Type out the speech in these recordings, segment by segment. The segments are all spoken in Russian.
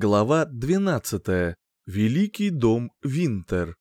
Глава 12. Великий дом Винтер.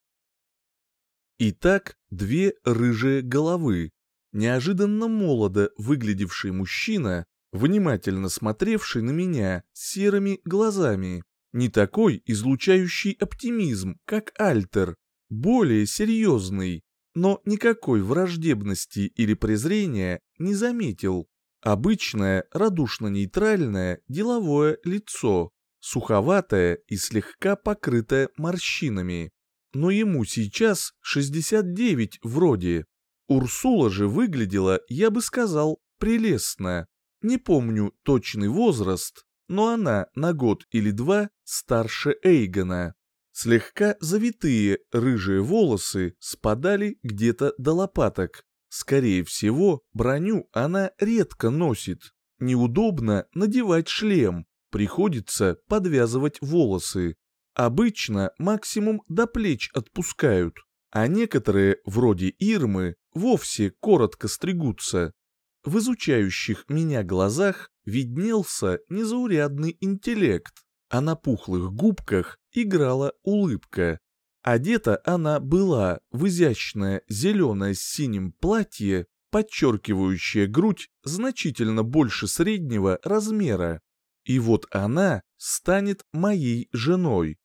Итак, две рыжие головы. Неожиданно молодо выглядевший мужчина, внимательно смотревший на меня серыми глазами. Не такой излучающий оптимизм, как Альтер, более серьезный, но никакой враждебности или презрения не заметил. Обычное, радушно-нейтральное деловое лицо суховатая и слегка покрытая морщинами. Но ему сейчас 69 вроде. Урсула же выглядела, я бы сказал, прелестно. Не помню точный возраст, но она на год или два старше Эйгона. Слегка завитые рыжие волосы спадали где-то до лопаток. Скорее всего, броню она редко носит. Неудобно надевать шлем, Приходится подвязывать волосы. Обычно максимум до плеч отпускают, а некоторые, вроде Ирмы, вовсе коротко стригутся. В изучающих меня глазах виднелся незаурядный интеллект, а на пухлых губках играла улыбка. Одета она была в изящное зеленое с синим платье, подчеркивающее грудь значительно больше среднего размера. И вот она станет моей женой.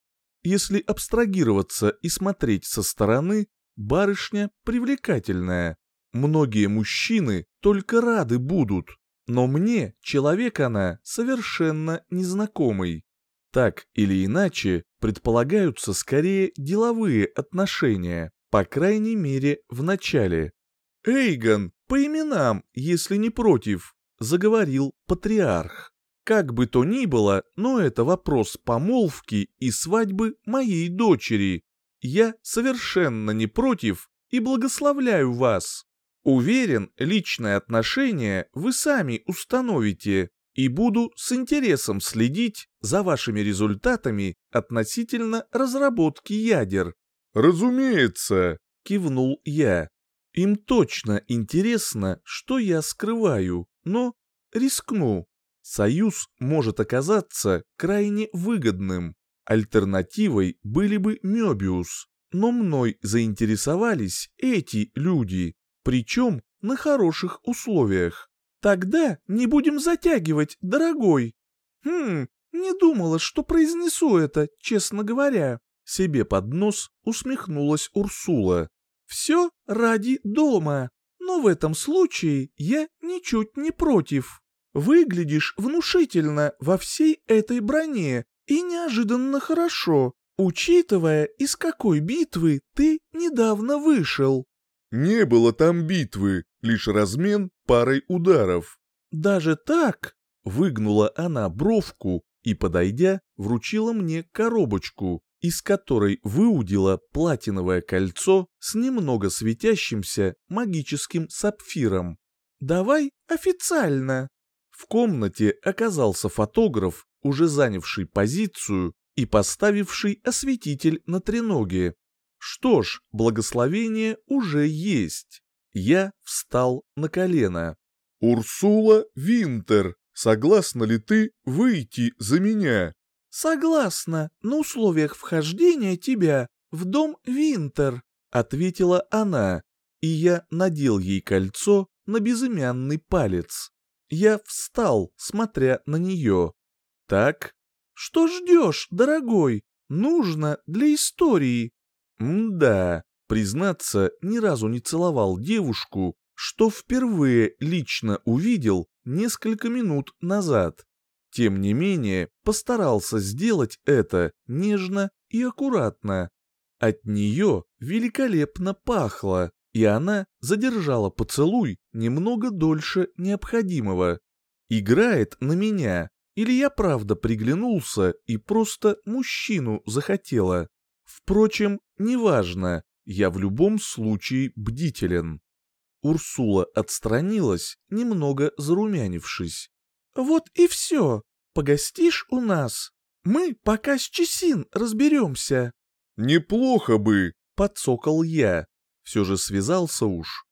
Если абстрагироваться и смотреть со стороны, барышня привлекательная. Многие мужчины только рады будут, но мне человек она совершенно незнакомый. Так или иначе, предполагаются скорее деловые отношения, по крайней мере, в начале. «Эйгон, по именам, если не против», — заговорил патриарх. Как бы то ни было, но это вопрос помолвки и свадьбы моей дочери. Я совершенно не против и благословляю вас. Уверен, личное отношение вы сами установите и буду с интересом следить за вашими результатами относительно разработки ядер. «Разумеется», — кивнул я. «Им точно интересно, что я скрываю, но рискну. Союз может оказаться крайне выгодным. Альтернативой были бы Мёбиус, но мной заинтересовались эти люди, причем на хороших условиях. Тогда не будем затягивать, дорогой. Хм, не думала, что произнесу это, честно говоря. Себе под нос усмехнулась Урсула. Все ради дома, но в этом случае я ничуть не против. Выглядишь внушительно во всей этой броне и неожиданно хорошо, учитывая, из какой битвы ты недавно вышел. Не было там битвы, лишь размен парой ударов. Даже так? Выгнула она бровку и, подойдя, вручила мне коробочку, из которой выудила платиновое кольцо с немного светящимся магическим сапфиром. «Давай официально!» В комнате оказался фотограф, уже занявший позицию и поставивший осветитель на треноге. Что ж, благословение уже есть. Я встал на колено. «Урсула Винтер, согласна ли ты выйти за меня?» «Согласна, на условиях вхождения тебя в дом Винтер», — ответила она, и я надел ей кольцо на безымянный палец. Я встал, смотря на нее. «Так? Что ждешь, дорогой? Нужно для истории». М-да, признаться, ни разу не целовал девушку, что впервые лично увидел несколько минут назад. Тем не менее, постарался сделать это нежно и аккуратно. От нее великолепно пахло, и она задержала поцелуй немного дольше необходимого. Играет на меня, или я правда приглянулся и просто мужчину захотела. Впрочем, неважно, я в любом случае бдителен. Урсула отстранилась, немного зарумянившись. «Вот и все. Погостишь у нас. Мы пока с Чесин разберемся». «Неплохо бы», — подсокол я. Все же связался уж.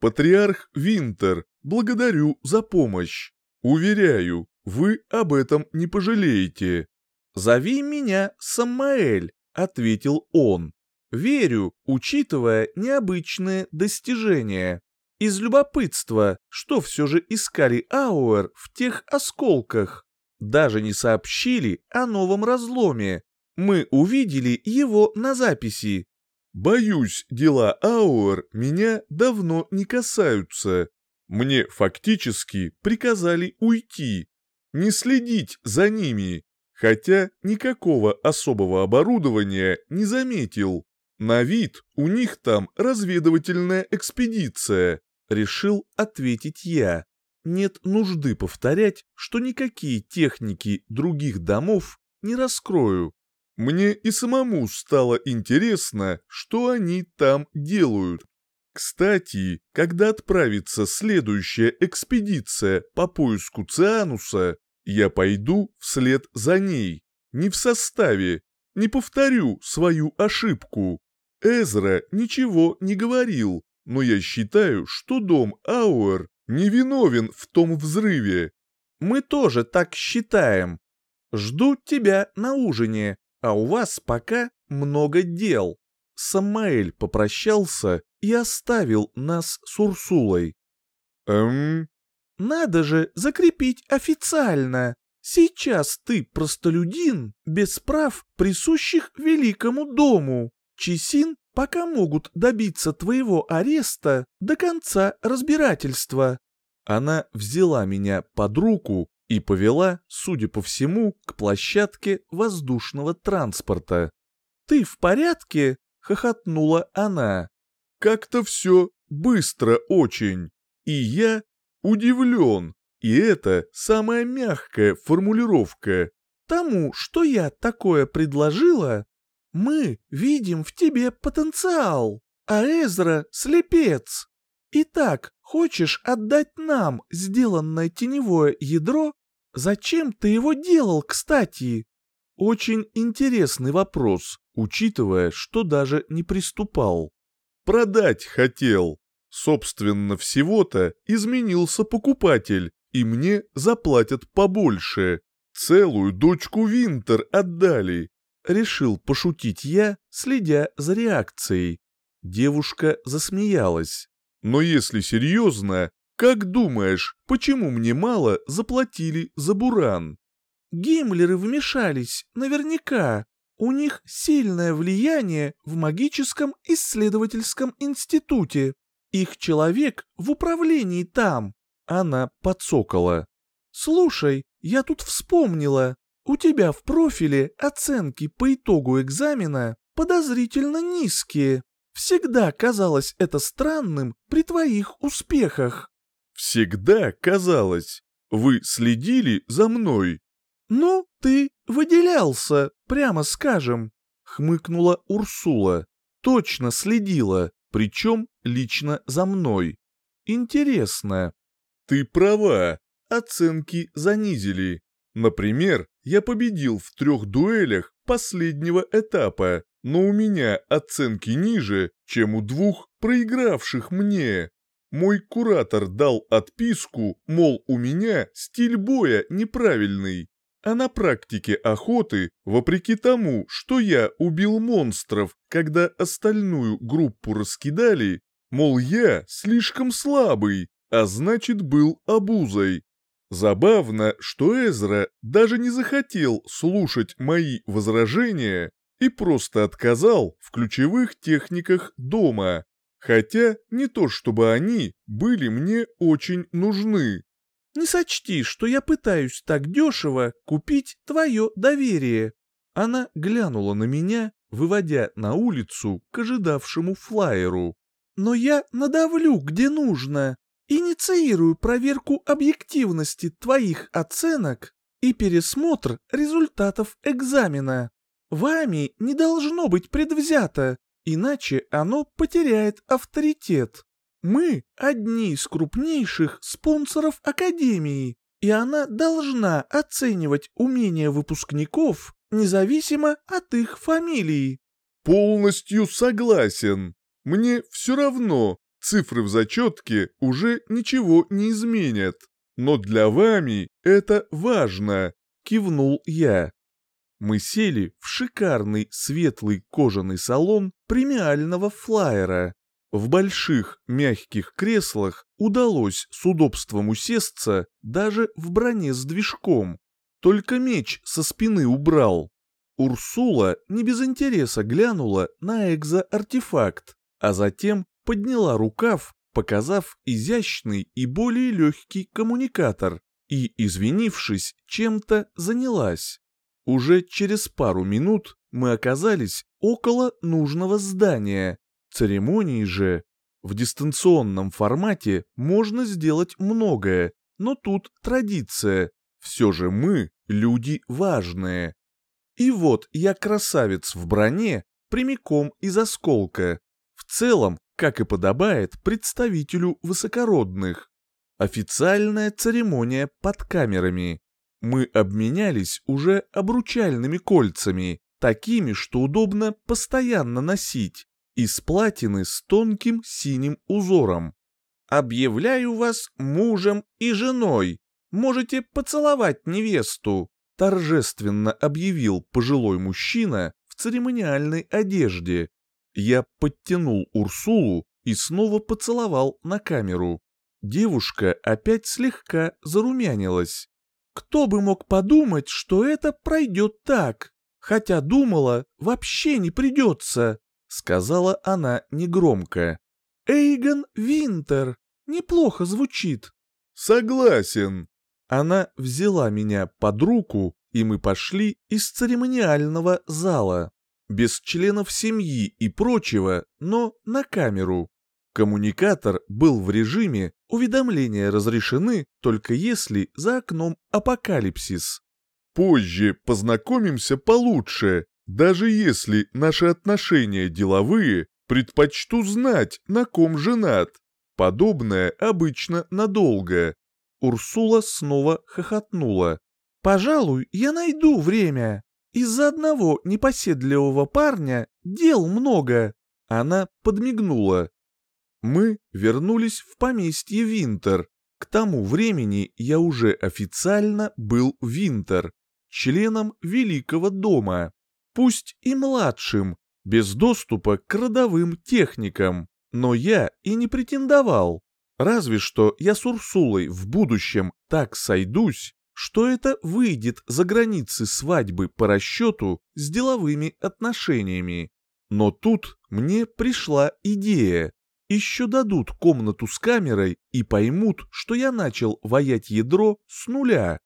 «Патриарх Винтер, благодарю за помощь. Уверяю, вы об этом не пожалеете». «Зови меня Самаэль», — ответил он. «Верю, учитывая необычные достижения. Из любопытства, что все же искали Ауэр в тех осколках. Даже не сообщили о новом разломе. Мы увидели его на записи. Боюсь, дела Ауэр меня давно не касаются. Мне фактически приказали уйти, не следить за ними, хотя никакого особого оборудования не заметил. На вид у них там разведывательная экспедиция, решил ответить я. Нет нужды повторять, что никакие техники других домов не раскрою. Мне и самому стало интересно, что они там делают. Кстати, когда отправится следующая экспедиция по поиску Циануса, я пойду вслед за ней, не в составе, не повторю свою ошибку. Эзра ничего не говорил, но я считаю, что дом Ауэр невиновен в том взрыве. Мы тоже так считаем. Жду тебя на ужине, а у вас пока много дел. Самаэль попрощался и оставил нас с Урсулой. Эм... Надо же закрепить официально. Сейчас ты простолюдин без прав, присущих великому дому. Чесин пока могут добиться твоего ареста до конца разбирательства. Она взяла меня под руку и повела, судя по всему, к площадке воздушного транспорта. «Ты в порядке?» — хохотнула она. «Как-то все быстро очень, и я удивлен, и это самая мягкая формулировка. Тому, что я такое предложила, мы видим в тебе потенциал, а Эзра — слепец. Итак, хочешь отдать нам сделанное теневое ядро? Зачем ты его делал, кстати? Очень интересный вопрос, учитывая, что даже не приступал. Продать хотел. Собственно, всего-то изменился покупатель, и мне заплатят побольше. Целую дочку Винтер отдали, Решил пошутить я, следя за реакцией. Девушка засмеялась. «Но если серьезно, как думаешь, почему мне мало заплатили за Буран?» «Гиммлеры вмешались, наверняка. У них сильное влияние в магическом исследовательском институте. Их человек в управлении там». Она подсокола. «Слушай, я тут вспомнила. У тебя в профиле оценки по итогу экзамена подозрительно низкие. Всегда казалось это странным при твоих успехах. Всегда казалось. Вы следили за мной? Ну, ты выделялся, прямо скажем, хмыкнула Урсула. Точно следила, причем лично за мной. Интересно. Ты права, оценки занизили. Например, я победил в трех дуэлях последнего этапа, но у меня оценки ниже, чем у двух проигравших мне. Мой куратор дал отписку, мол, у меня стиль боя неправильный. А на практике охоты, вопреки тому, что я убил монстров, когда остальную группу раскидали, мол, я слишком слабый, а значит был обузой. Забавно, что Эзра даже не захотел слушать мои возражения и просто отказал в ключевых техниках дома, хотя не то чтобы они были мне очень нужны. «Не сочти, что я пытаюсь так дешево купить твое доверие». Она глянула на меня, выводя на улицу к ожидавшему флайеру. «Но я надавлю, где нужно, Инициирую проверку объективности твоих оценок и пересмотр результатов экзамена. Вами не должно быть предвзято, иначе оно потеряет авторитет. Мы одни из крупнейших спонсоров Академии, и она должна оценивать умения выпускников независимо от их фамилии. Полностью согласен. Мне все равно, Цифры в зачетке уже ничего не изменят. Но для вами это важно, кивнул я. Мы сели в шикарный светлый кожаный салон премиального флайера. В больших мягких креслах удалось с удобством усесться даже в броне с движком. Только меч со спины убрал. Урсула не без интереса глянула на экзоартефакт, а затем подняла рукав, показав изящный и более легкий коммуникатор, и, извинившись, чем-то занялась. Уже через пару минут мы оказались около нужного здания. Церемонии же в дистанционном формате можно сделать многое, но тут традиция. Все же мы люди важные. И вот я красавец в броне, прямиком из осколка. В целом, как и подобает представителю высокородных. Официальная церемония под камерами. Мы обменялись уже обручальными кольцами, такими, что удобно постоянно носить, из платины с тонким синим узором. «Объявляю вас мужем и женой. Можете поцеловать невесту», торжественно объявил пожилой мужчина в церемониальной одежде. Я подтянул Урсулу и снова поцеловал на камеру. Девушка опять слегка зарумянилась. Кто бы мог подумать, что это пройдет так? Хотя думала, вообще не придется, сказала она негромко. Эйгон Винтер. Неплохо звучит. Согласен. Она взяла меня под руку, и мы пошли из церемониального зала. Без членов семьи и прочего, но на камеру. Коммуникатор был в режиме уведомления разрешены только если за окном апокалипсис. Позже познакомимся получше, даже если наши отношения деловые, предпочту знать, на ком женат. Подобное обычно надолго. Урсула снова хохотнула. «Пожалуй, я найду время. Из-за одного непоседливого парня дел много». Она подмигнула. Мы вернулись в поместье Винтер. К тому времени я уже официально был Винтер, членом Великого дома. Пусть и младшим, без доступа к родовым техникам. Но я и не претендовал. Разве что я с Урсулой в будущем так сойдусь, что это выйдет за границы свадьбы по расчету с деловыми отношениями. Но тут мне пришла идея. Еще дадут комнату с камерой и поймут, что я начал ваять ядро с нуля.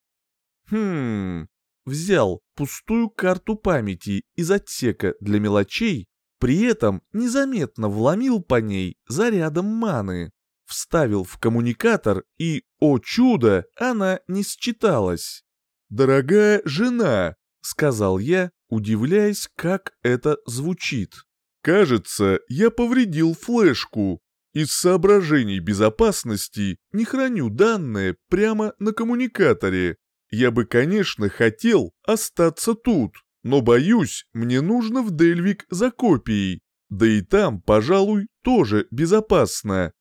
Хм, взял пустую карту памяти из отсека для мелочей, при этом незаметно вломил по ней зарядом маны вставил в коммуникатор и, о чудо, она не считалась. «Дорогая жена», — сказал я, удивляясь, как это звучит. «Кажется, я повредил флешку. Из соображений безопасности не храню данные прямо на коммуникаторе. Я бы, конечно, хотел остаться тут, но боюсь, мне нужно в Дельвик за копией. Да и там, пожалуй, тоже безопасно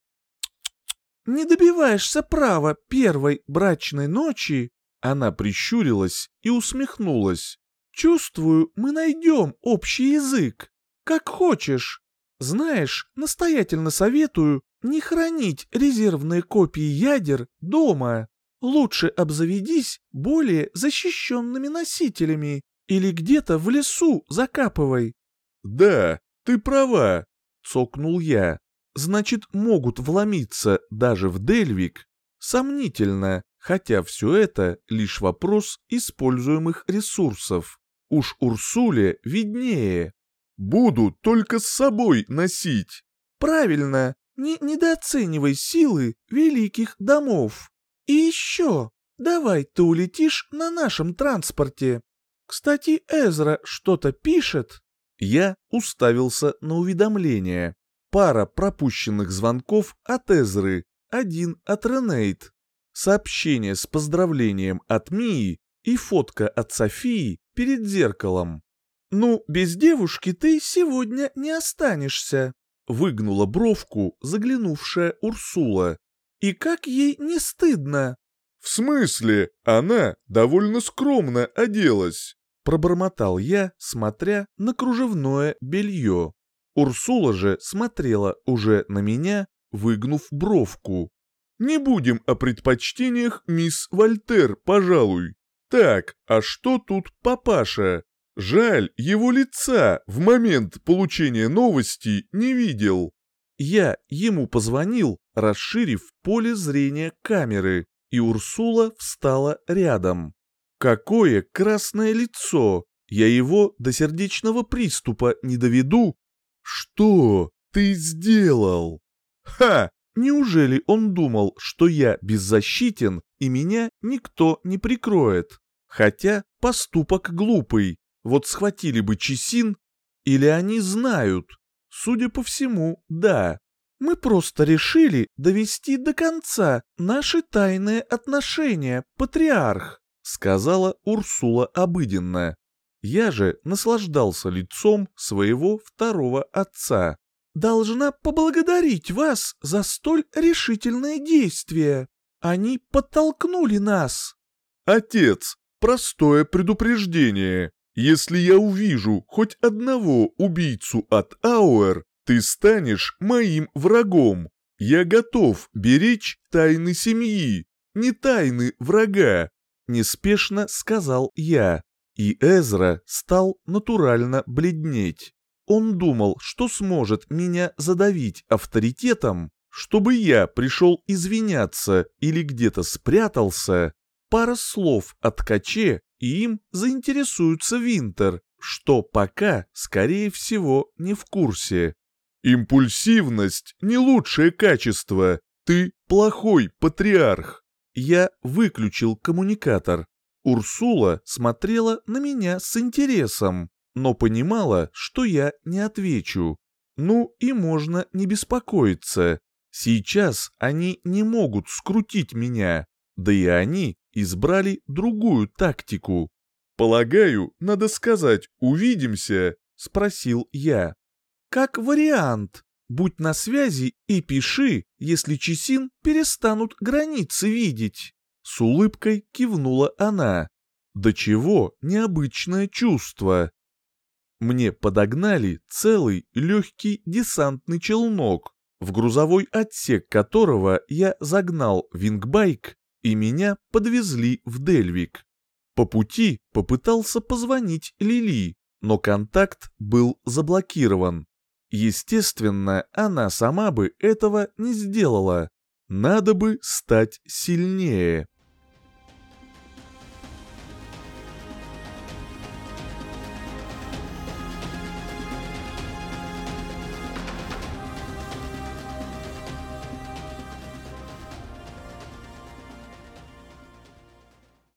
не добиваешься права первой брачной ночи, она прищурилась и усмехнулась. Чувствую, мы найдем общий язык. Как хочешь. Знаешь, настоятельно советую не хранить резервные копии ядер дома. Лучше обзаведись более защищенными носителями или где-то в лесу закапывай. Да, ты права, цокнул я значит могут вломиться даже в Дельвик, сомнительно, хотя все это лишь вопрос используемых ресурсов. Уж Урсуле виднее. Буду только с собой носить. Правильно, не недооценивай силы великих домов. И еще, давай ты улетишь на нашем транспорте. Кстати, Эзра что-то пишет. Я уставился на уведомление пара пропущенных звонков от Эзры, один от Ренейт, сообщение с поздравлением от Мии и фотка от Софии перед зеркалом. «Ну, без девушки ты сегодня не останешься», — выгнула бровку заглянувшая Урсула. «И как ей не стыдно?» «В смысле? Она довольно скромно оделась». Пробормотал я, смотря на кружевное белье. Урсула же смотрела уже на меня, выгнув бровку. «Не будем о предпочтениях мисс Вольтер, пожалуй. Так, а что тут папаша? Жаль, его лица в момент получения новости не видел». Я ему позвонил, расширив поле зрения камеры, и Урсула встала рядом. Какое красное лицо! Я его до сердечного приступа не доведу. Что ты сделал? Ха! Неужели он думал, что я беззащитен и меня никто не прикроет? Хотя поступок глупый. Вот схватили бы Чесин, или они знают? Судя по всему, да. Мы просто решили довести до конца наши тайные отношения, патриарх, сказала Урсула обыденно. Я же наслаждался лицом своего второго отца. «Должна поблагодарить вас за столь решительное действие. Они подтолкнули нас». «Отец, простое предупреждение. Если я увижу хоть одного убийцу от Ауэр, ты станешь моим врагом. Я готов беречь тайны семьи, не тайны врага», — неспешно сказал я. И Эзра стал натурально бледнеть. Он думал, что сможет меня задавить авторитетом, чтобы я пришел извиняться или где-то спрятался. Пара слов о ткаче, и им заинтересуется Винтер, что пока, скорее всего, не в курсе. «Импульсивность — не лучшее качество. Ты плохой патриарх». Я выключил коммуникатор. Урсула смотрела на меня с интересом, но понимала, что я не отвечу. Ну и можно не беспокоиться. Сейчас они не могут скрутить меня, да и они избрали другую тактику. «Полагаю, надо сказать «увидимся», — спросил я. «Как вариант. Будь на связи и пиши, если Чесин перестанут границы видеть». С улыбкой кивнула она. До чего необычное чувство. Мне подогнали целый легкий десантный челнок, в грузовой отсек которого я загнал вингбайк, и меня подвезли в Дельвик. По пути попытался позвонить Лили, но контакт был заблокирован. Естественно, она сама бы этого не сделала. Надо бы стать сильнее.